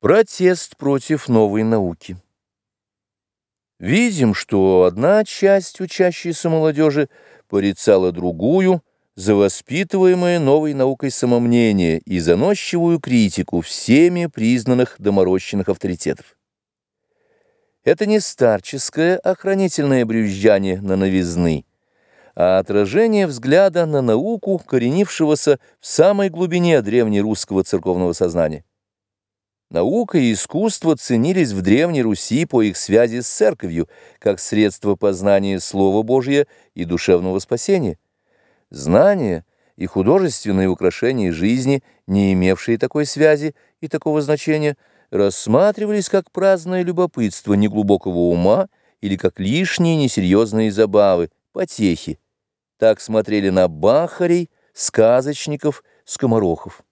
Протест против новой науки. Видим, что одна часть учащейся молодежи порицала другую за воспитываемое новой наукой самомнение и заносчивую критику всеми признанных доморощенных авторитетов. Это не старческое охранительное брюзжание на новизны, а отражение взгляда на науку, коренившегося в самой глубине древнерусского церковного сознания. Наука и искусство ценились в Древней Руси по их связи с церковью, как средство познания Слова Божия и душевного спасения. Знания и художественные украшения жизни, не имевшие такой связи и такого значения, рассматривались как праздное любопытство неглубокого ума или как лишние несерьезные забавы, потехи. Так смотрели на бахарей, сказочников, скоморохов.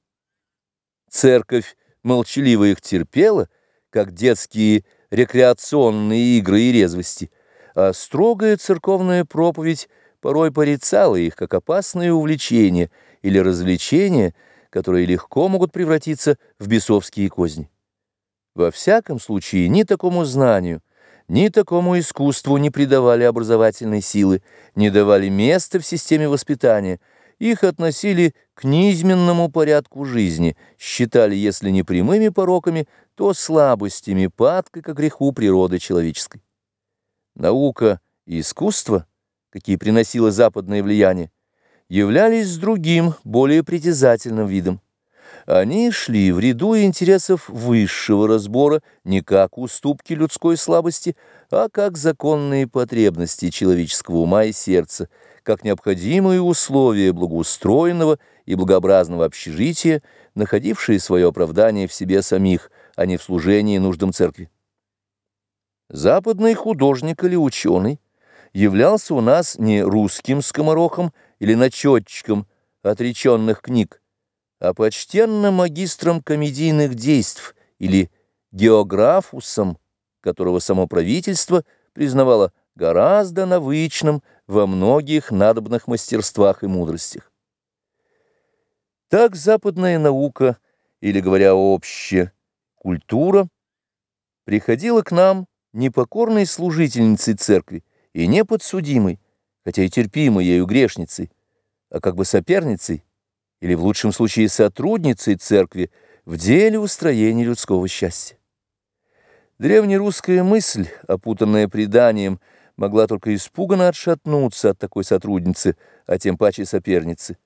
Церковь молчаливо их терпела, как детские рекреационные игры и резвости, а строгая церковная проповедь порой порицала их как опасное увлечение или развлечение, которые легко могут превратиться в бесовские козни. Во всяком случае, ни такому знанию, ни такому искусству не придавали образовательной силы, не давали места в системе воспитания – их относили к низменному порядку жизни, считали, если не прямыми пороками, то слабостями, падкой к греху природы человеческой. Наука и искусство, какие приносило западное влияние, являлись другим, более притязательным видом. Они шли в ряду интересов высшего разбора не как уступки людской слабости, а как законные потребности человеческого ума и сердца, как необходимые условия благоустроенного и благообразного общежития, находившие свое оправдание в себе самих, а не в служении нуждам церкви. Западный художник или ученый являлся у нас не русским скоморохом или начетчиком отреченных книг, а почтенным магистром комедийных действий или географусом, которого само правительство признавало гораздо навычным во многих надобных мастерствах и мудростях. Так западная наука, или, говоря обще, культура, приходила к нам непокорной служительницей церкви и не подсудимой, хотя и терпимой ею грешницей, а как бы соперницей, или в лучшем случае сотрудницей церкви в деле устроения людского счастья. Древнерусская мысль, опутанная преданием, могла только испуганно отшатнуться от такой сотрудницы, а тем паче соперницы.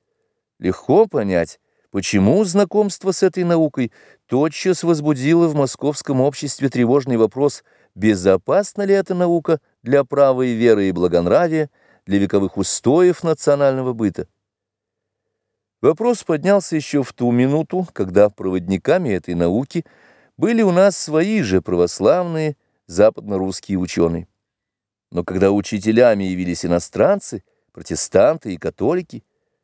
Легко понять, почему знакомство с этой наукой тотчас возбудило в московском обществе тревожный вопрос, безопасна ли эта наука для правой веры и благонравия, для вековых устоев национального быта. Вопрос поднялся еще в ту минуту, когда проводниками этой науки были у нас свои же православные западно-русские ученые. Но когда учителями явились иностранцы, протестанты и католики,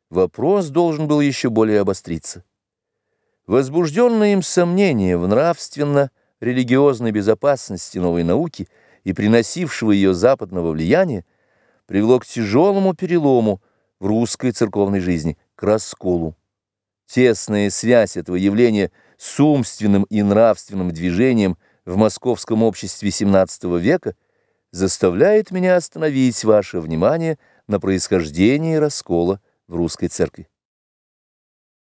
вопрос должен был еще более обостриться. Возбужденное им сомнение в нравственно-религиозной безопасности новой науки и приносившего ее западного влияния привело к тяжелому перелому в русской церковной жизни – к расколу. Тесная связь этого явления с умственным и нравственным движением в московском обществе XVII века заставляет меня остановить ваше внимание на происхождении раскола в русской церкви.